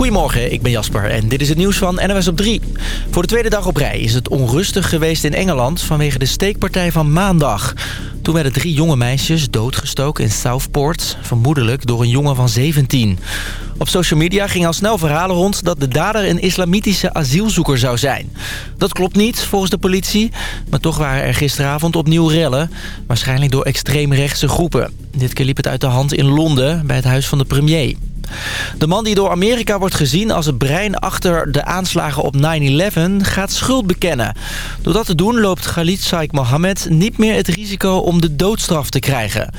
Goedemorgen, ik ben Jasper en dit is het nieuws van NWS op 3. Voor de tweede dag op rij is het onrustig geweest in Engeland vanwege de steekpartij van maandag. Toen werden drie jonge meisjes doodgestoken in Southport, vermoedelijk door een jongen van 17. Op social media gingen al snel verhalen rond dat de dader een islamitische asielzoeker zou zijn. Dat klopt niet, volgens de politie, maar toch waren er gisteravond opnieuw rellen, waarschijnlijk door extreemrechtse groepen. Dit keer liep het uit de hand in Londen, bij het huis van de premier. De man die door Amerika wordt gezien als het brein achter de aanslagen op 9-11 gaat schuld bekennen. Door dat te doen loopt Khalid Saik Mohammed niet meer het risico om de doodstraf te krijgen.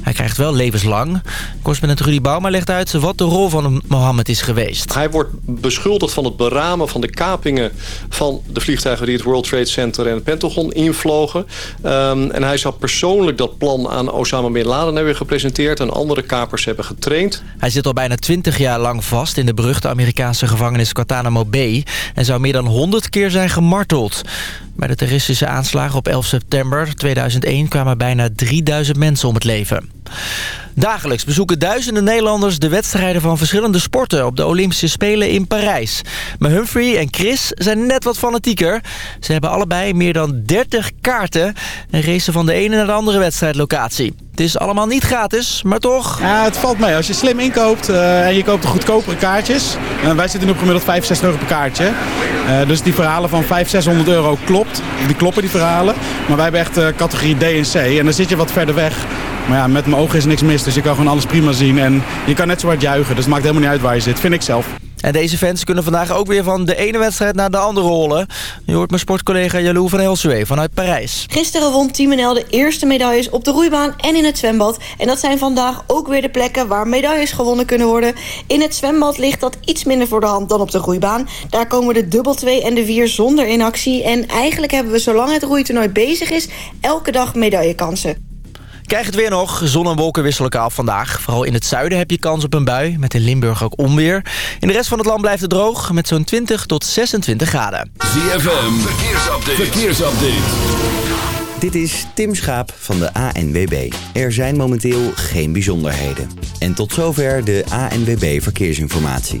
Hij krijgt wel levenslang. Correspondent Rudy Bauma legt uit wat de rol van Mohammed is geweest. Hij wordt beschuldigd van het beramen van de kapingen van de vliegtuigen die het World Trade Center en het Pentagon invlogen. Um, en hij zou persoonlijk dat plan aan Osama Bin Laden hebben gepresenteerd en andere kapers hebben getraind. Hij zit al bijna 20 jaar lang vast in de beruchte Amerikaanse gevangenis Guantanamo Bay... en zou meer dan 100 keer zijn gemarteld. Bij de terroristische aanslagen op 11 september 2001 kwamen bijna 3000 mensen om het leven. Dagelijks bezoeken duizenden Nederlanders de wedstrijden van verschillende sporten op de Olympische Spelen in Parijs. Maar Humphrey en Chris zijn net wat fanatieker. Ze hebben allebei meer dan 30 kaarten en racen van de ene naar de andere wedstrijdlocatie. Het is allemaal niet gratis, maar toch... Ja, het valt mee. Als je slim inkoopt uh, en je koopt de goedkopere kaartjes... Uh, wij zitten nu op gemiddeld 65 euro per kaartje. Uh, dus die verhalen van 500, 600 euro klopt. Die kloppen, die verhalen. Maar wij hebben echt categorie D en C. En dan zit je wat verder weg. Maar ja, met mijn ogen is niks mis. Dus je kan gewoon alles prima zien. En je kan net zo hard juichen. Dus het maakt helemaal niet uit waar je zit. Vind ik zelf. En deze fans kunnen vandaag ook weer van de ene wedstrijd naar de andere rollen. Je hoort mijn sportcollega Jalou van Helswee vanuit Parijs. Gisteren won Team NL de eerste medailles op de roeibaan en in het zwembad. En dat zijn vandaag ook weer de plekken waar medailles gewonnen kunnen worden. In het zwembad ligt dat iets minder voor de hand dan op de roeibaan. Daar komen de dubbel 2 en de 4 zonder in actie. En eigenlijk hebben we zolang het roeitoernooi bezig is... elke dag medaillekansen. Krijg het weer nog. Zon en wolken wisselen elkaar af vandaag. Vooral in het zuiden heb je kans op een bui. Met in Limburg ook onweer. In de rest van het land blijft het droog. Met zo'n 20 tot 26 graden. ZFM. Verkeersupdate. Verkeersupdate. Dit is Tim Schaap van de ANWB. Er zijn momenteel geen bijzonderheden. En tot zover de ANWB Verkeersinformatie.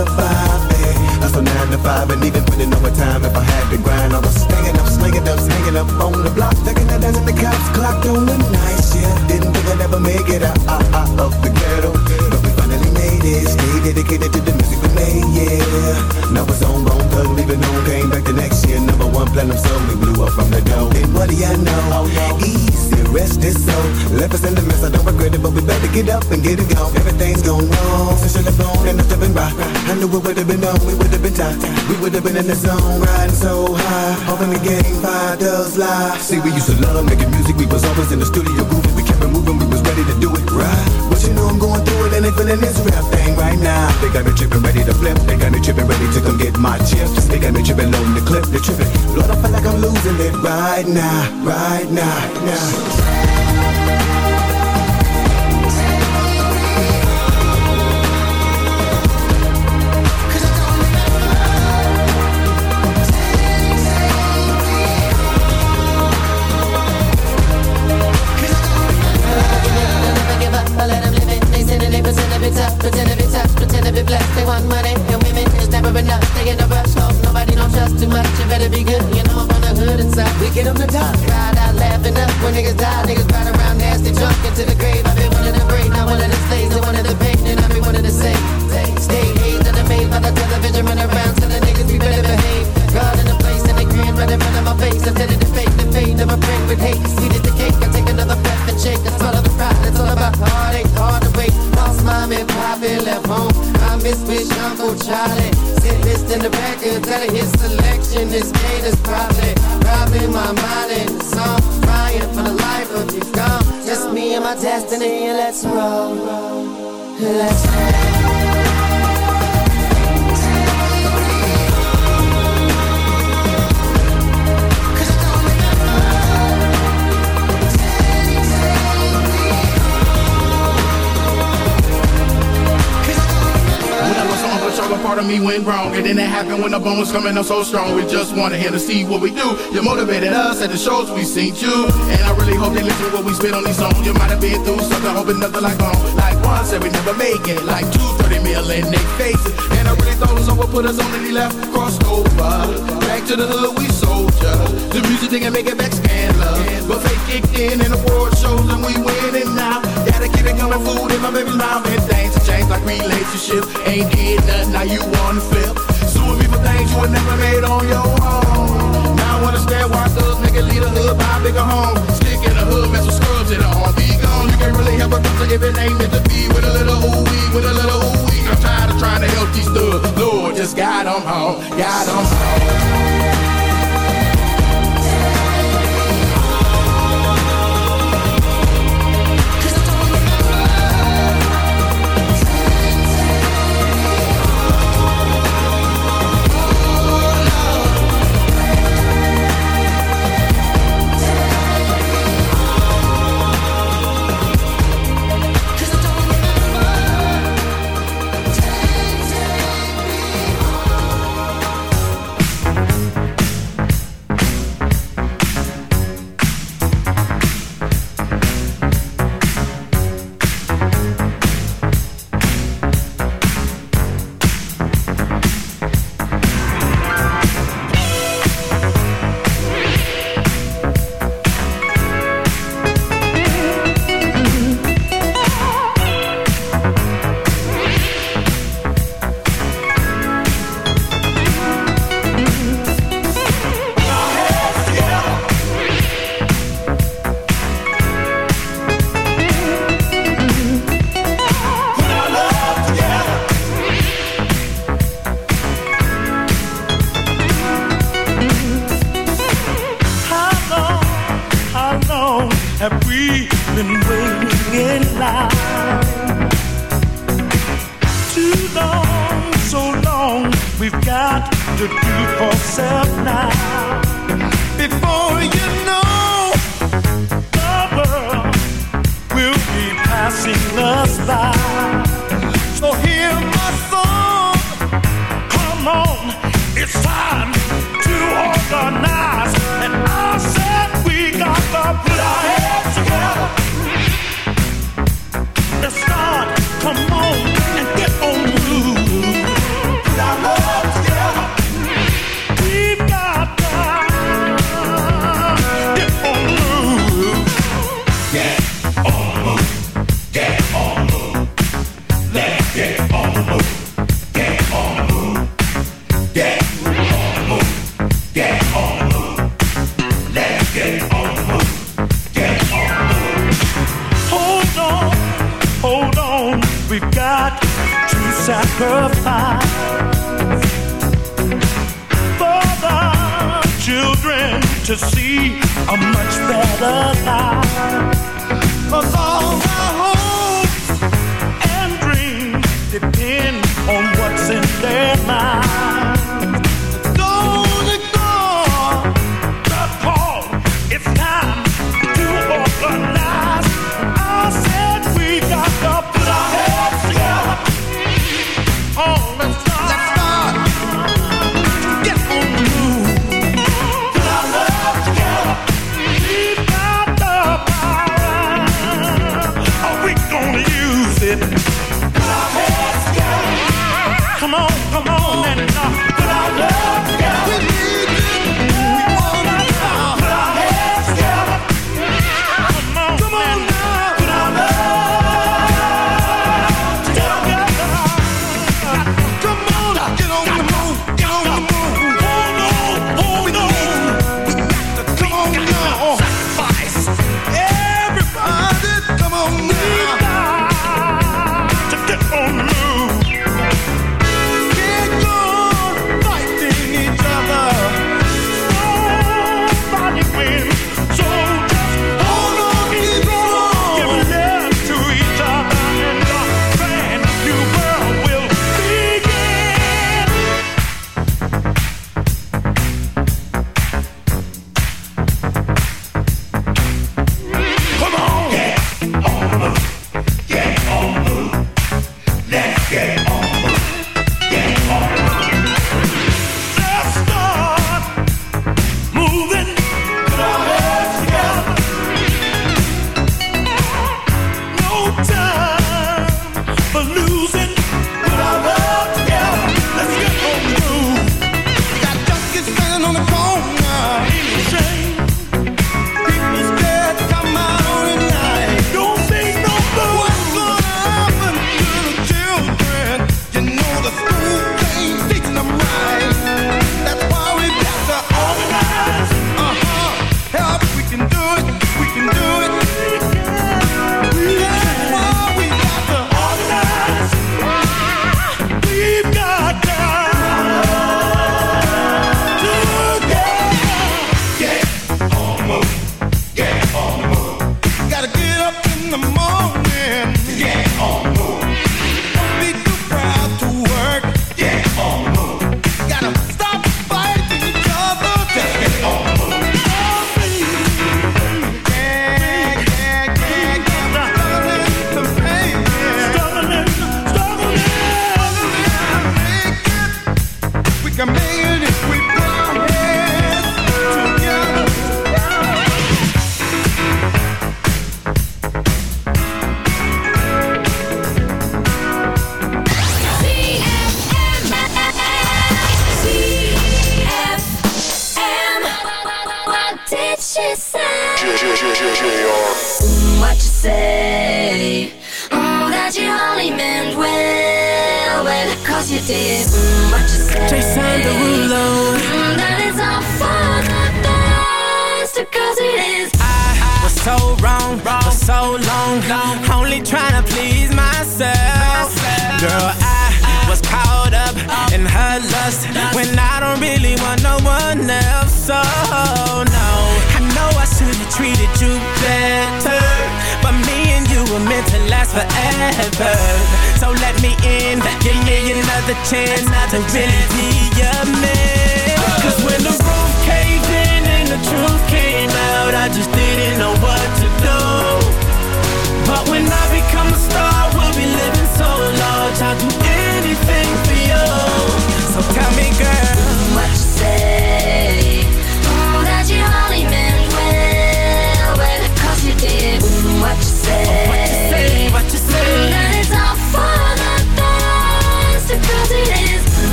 Surviving. Hustle nine to five and even putting overtime if I had to grind. I was slinging up, slinging up, slinging up on the block, looking at the guys the cops clocked on the night shift. Didn't think I'd ever make it out, out, out of the ghetto. But we finally made it. Stay dedicated to the music we made, yeah. Now it's on, bone thug, leaving on. Came back the next year, number one platinum song. We blew up from the dough. And what do you know? Oh, no. Easy, rest is so. Left us in the mess, I don't regret it, but we better get up and get it gone. Everything's gone wrong. Since the phone and it's been right. I knew it would have been on, we would have been tight. We would have been in the zone, riding so high. Hoping in the game, five does lie. See, we used to love making music, we was always in the studio grooving. We kept it moving, we was ready to do it right. But you know I'm going through it and they feeling this rap thing right now. They got me tripping, ready to flip. They right now, right now, now. Wrong. And then it happened when the bones coming up so strong. We just wanted here to see what we do. You motivated us at the shows we seen you. And I really hope they listen to what we spit on these songs. You might have been through something, hoping nothing like home. Like one said we never make it. Like two, 30 mil in they faces. And I really thought someone put us on and he left. Crossed over. Back to the hood, we soldier. The music didn't make it back scandalous. But fake kicked in and award shows and we winning now. Gotta keep it coming, food in my baby's mouth. And relationships. Ain't did nothing, now you wanna flip. Suing me for things you would never made on your own. Now I understand why thugs make it lead a hood, buy a bigger home. Stick in the hood, mess with scrubs in the arm. Be gone, you can't really help a doctor if it ain't meant to be. With a little ooh wee, with a little ooh wee. I'm tired of trying to help these thugs. Lord, just guide them home, guide them home. To do for self now. Before you know, the world will be passing us by. So hear my song, come on, it's time to organize. And I said we got put our sacrifice for the children to see a much better life. Of all my hopes and dreams depend on what's in their mind.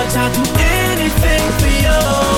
I'd do anything for you.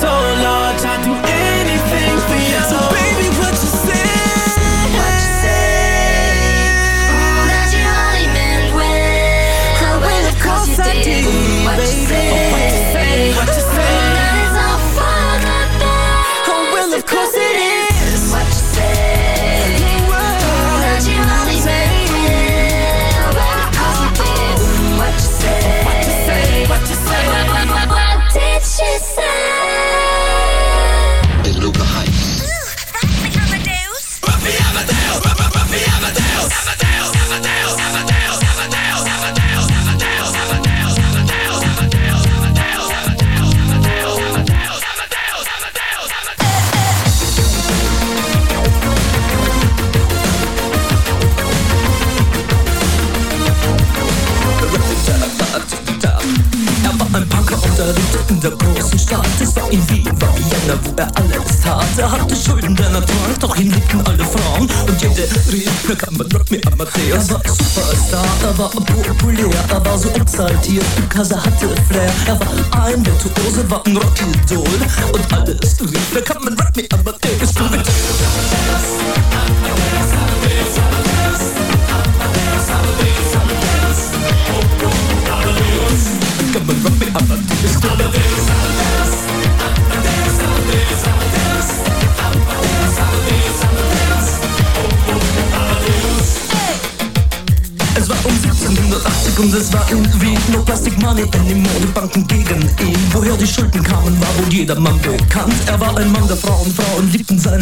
so long, I do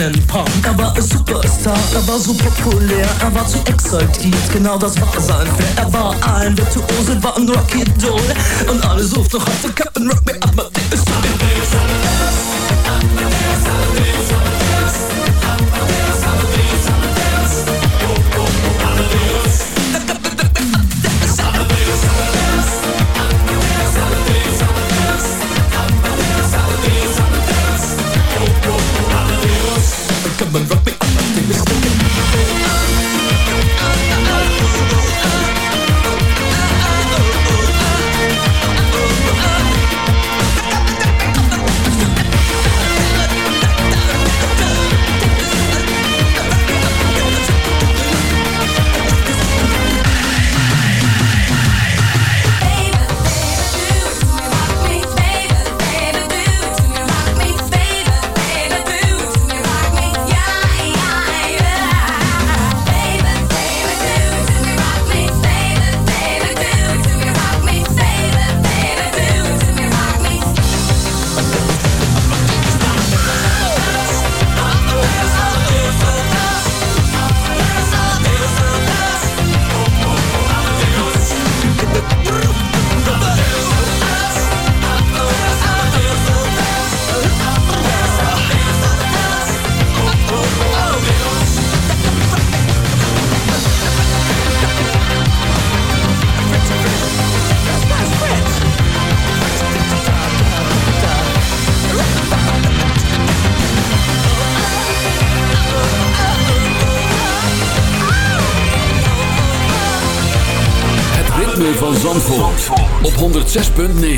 Dancing Punk. Er war ein Superstar, er war so populär, er war zu exaltiert, genau das war sein Flair. Er war ein Virtuose, war ein Rocky Doll und alle suchten noch auf den Captain Rock, mir ab, ist 106.9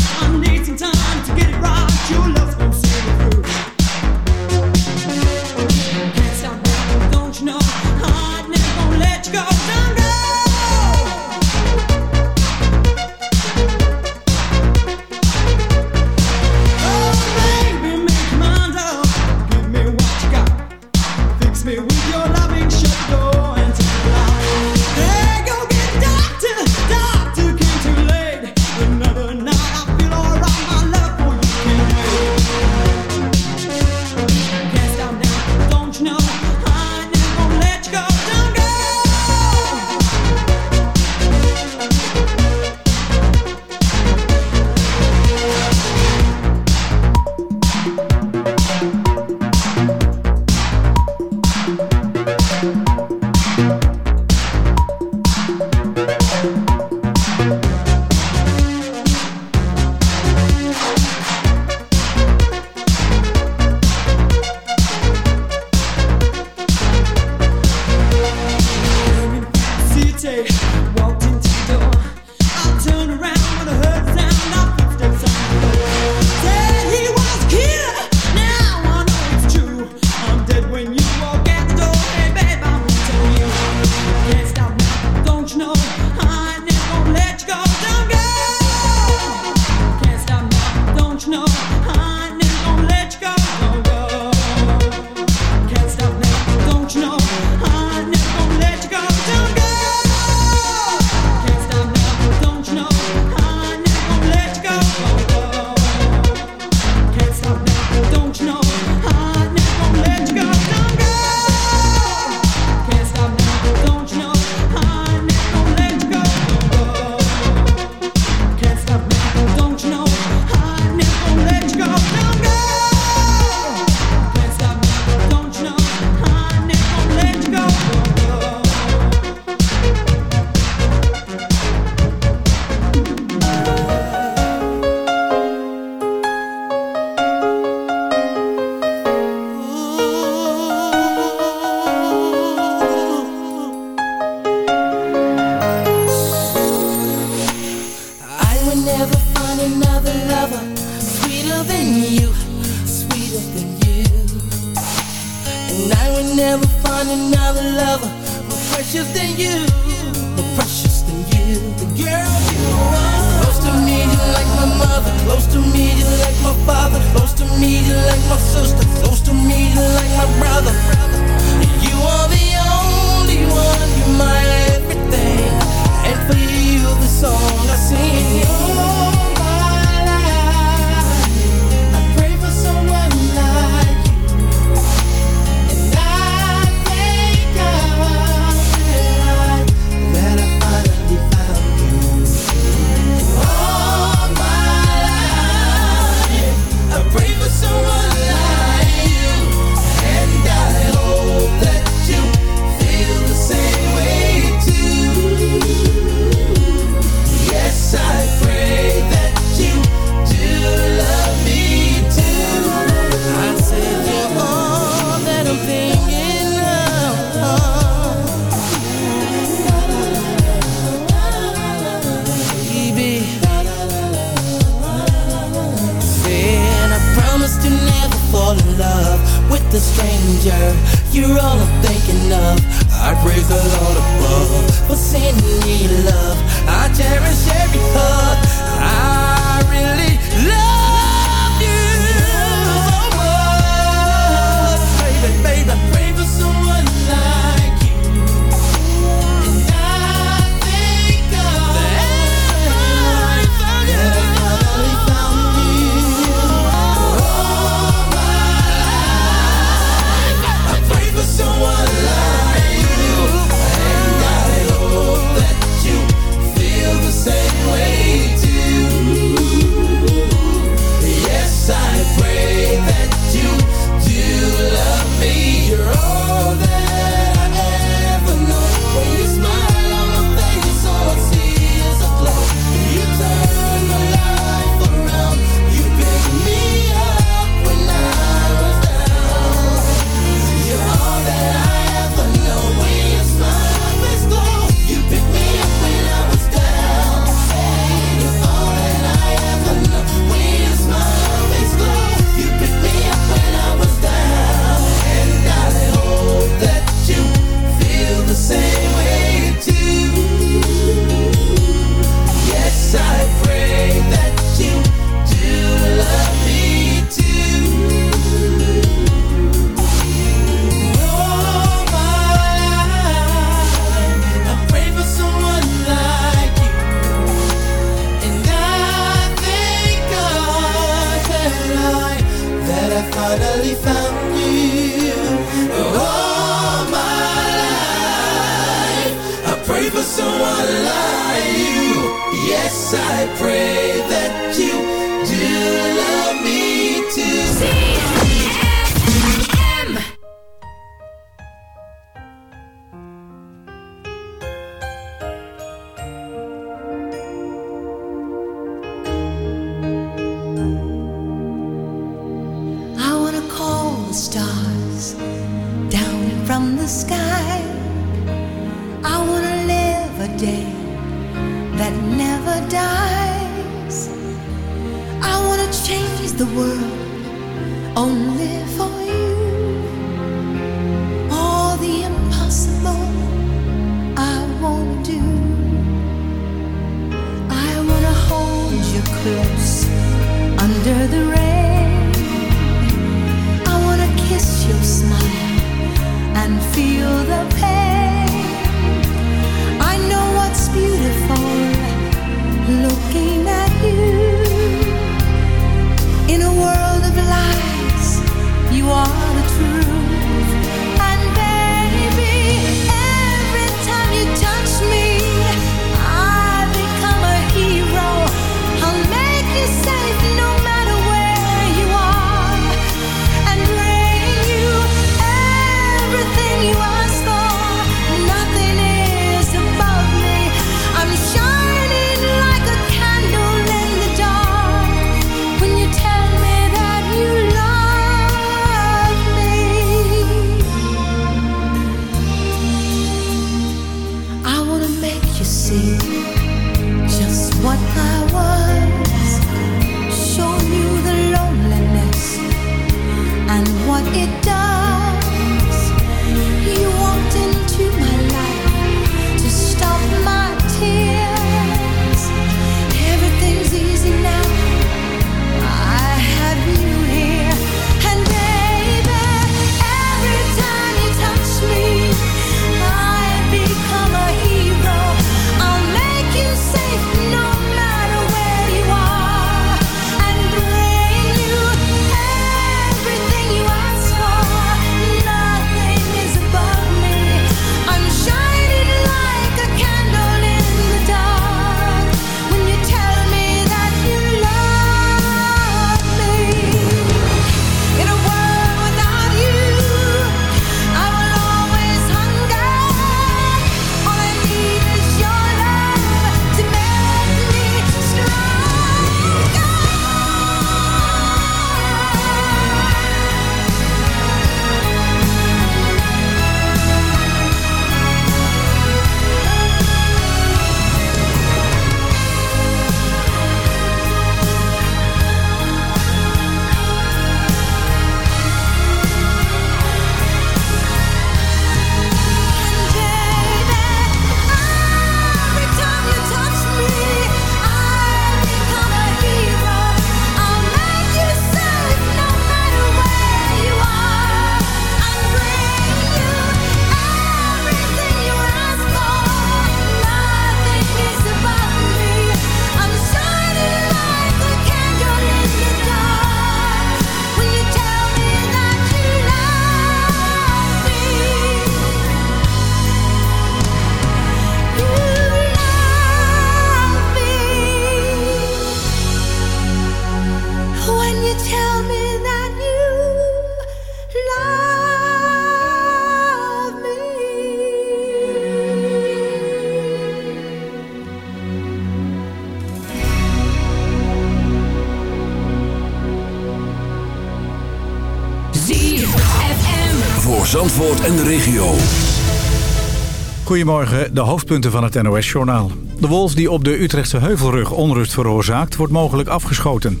Goedemorgen, de hoofdpunten van het NOS-journaal. De wolf die op de Utrechtse Heuvelrug onrust veroorzaakt, wordt mogelijk afgeschoten.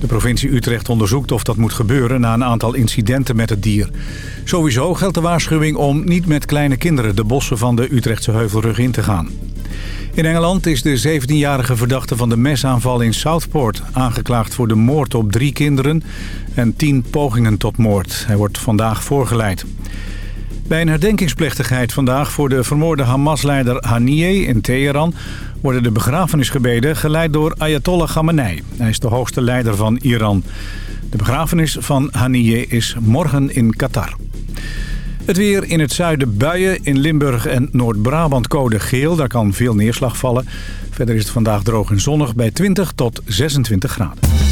De provincie Utrecht onderzoekt of dat moet gebeuren na een aantal incidenten met het dier. Sowieso geldt de waarschuwing om niet met kleine kinderen de bossen van de Utrechtse Heuvelrug in te gaan. In Engeland is de 17-jarige verdachte van de mesaanval in Southport aangeklaagd voor de moord op drie kinderen en tien pogingen tot moord. Hij wordt vandaag voorgeleid. Bij een herdenkingsplechtigheid vandaag voor de vermoorde Hamas-leider Haniyeh in Teheran... worden de begrafenisgebeden geleid door Ayatollah Khamenei. Hij is de hoogste leider van Iran. De begrafenis van Haniyeh is morgen in Qatar. Het weer in het zuiden buien, in Limburg en Noord-Brabant code geel. Daar kan veel neerslag vallen. Verder is het vandaag droog en zonnig bij 20 tot 26 graden.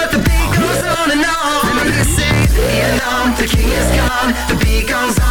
the king is gone, the beat goes on.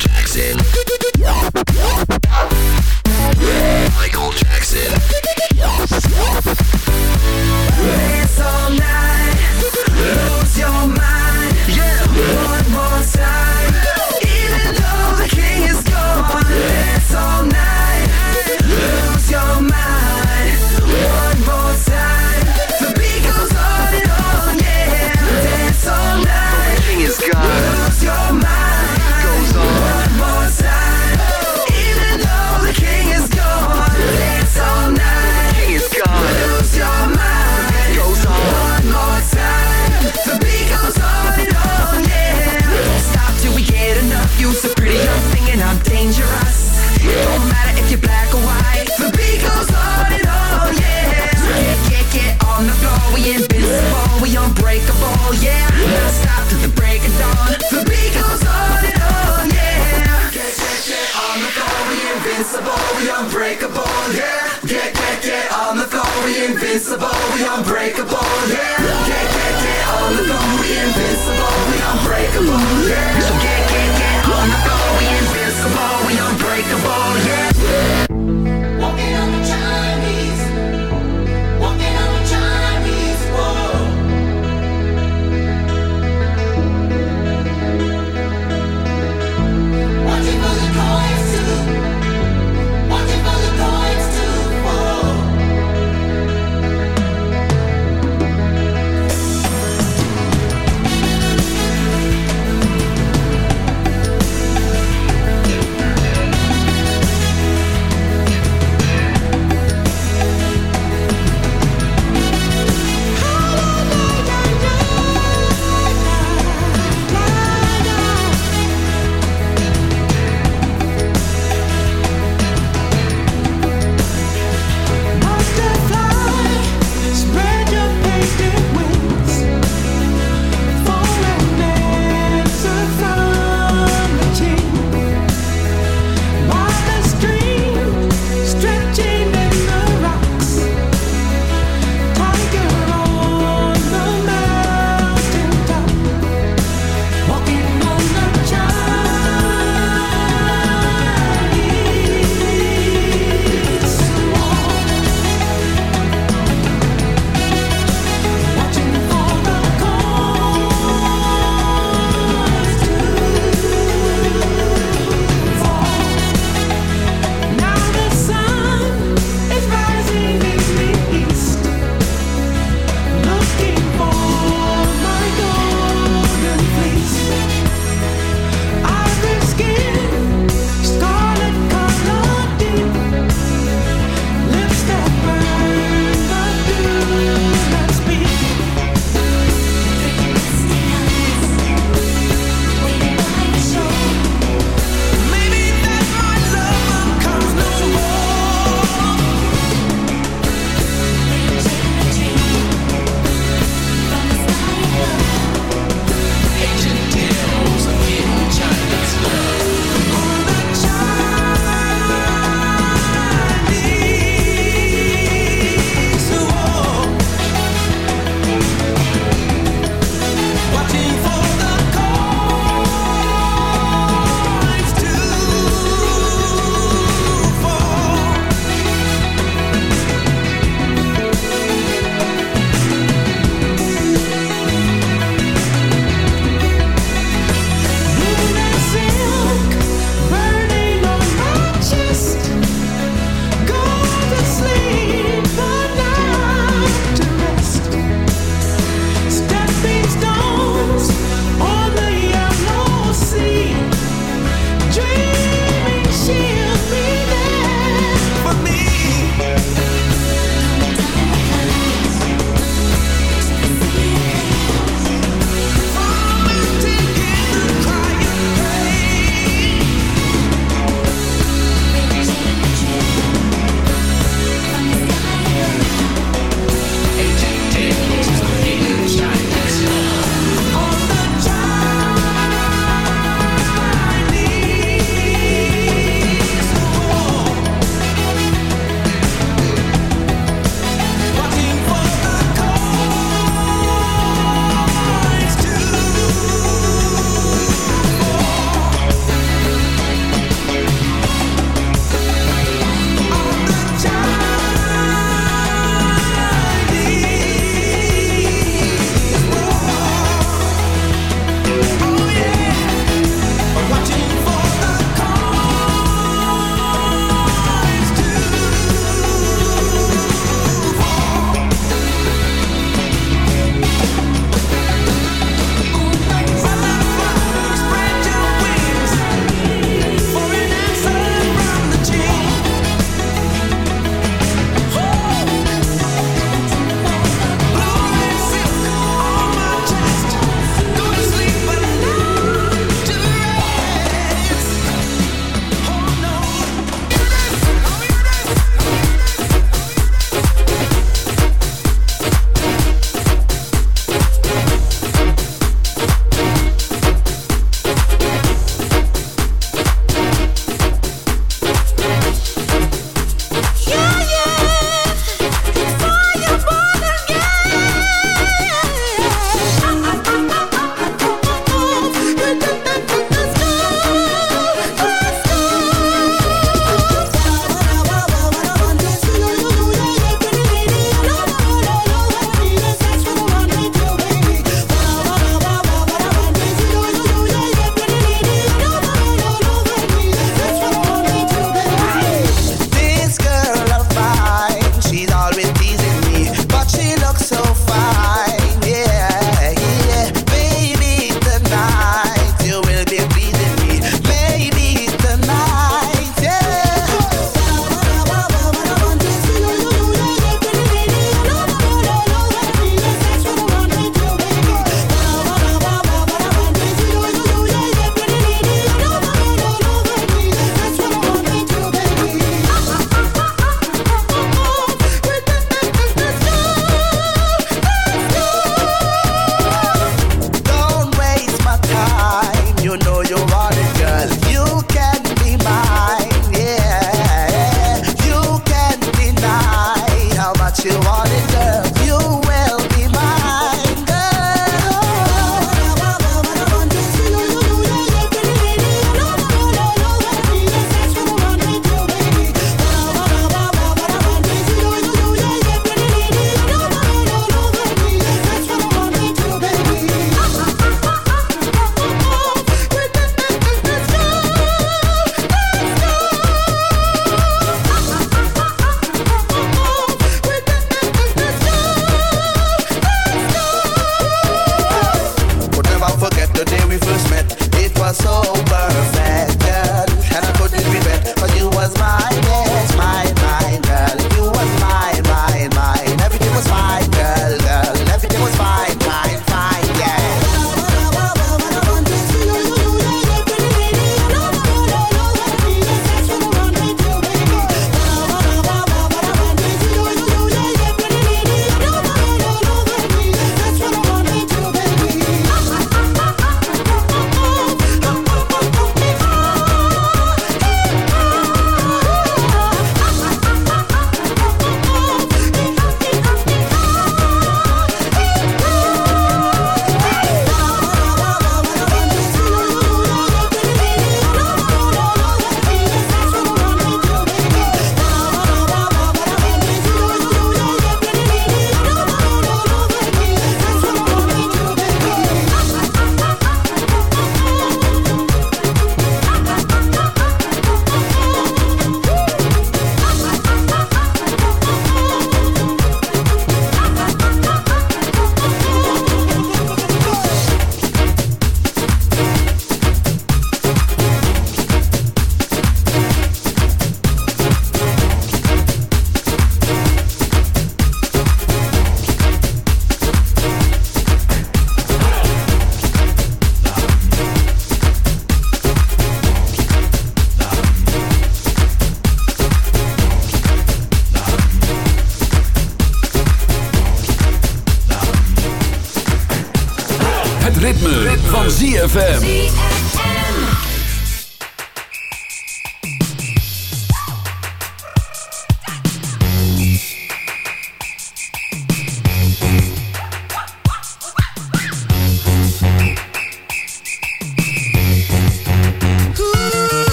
Jackson. Michael Jackson. Dance all night, invincible, we unbreakable, yeah. Get, get on the floor. We invincible, we unbreakable, yeah.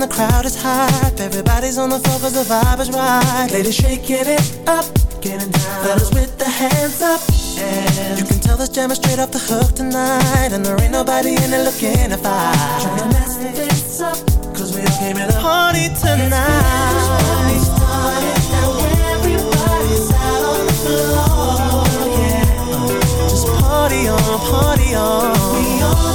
The crowd is hype. Everybody's on the floor cause the vibe is right. Ladies shaking it up, getting down. Fellas with the hands up. And you can tell this jam is straight off the hook tonight. And there ain't nobody in it looking to fight. Trying to mess this up, cause we all came here to party tonight. Just party on, party on. We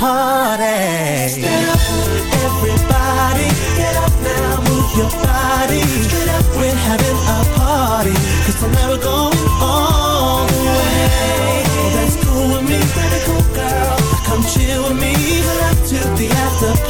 party. Stand up, everybody, get up now, move your body. Up, we're having a all the way. Oh, that's cool with me, cool girl. Come chill with me, up to the after party.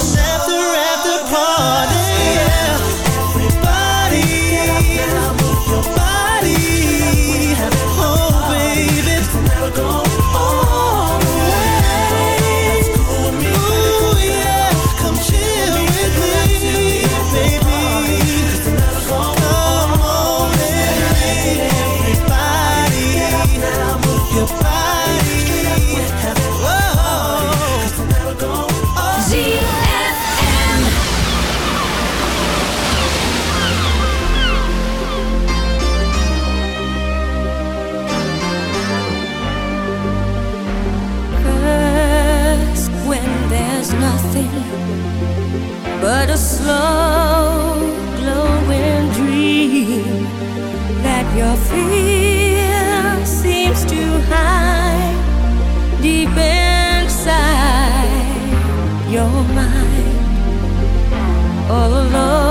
your fear seems to hide deep inside your mind. All alone,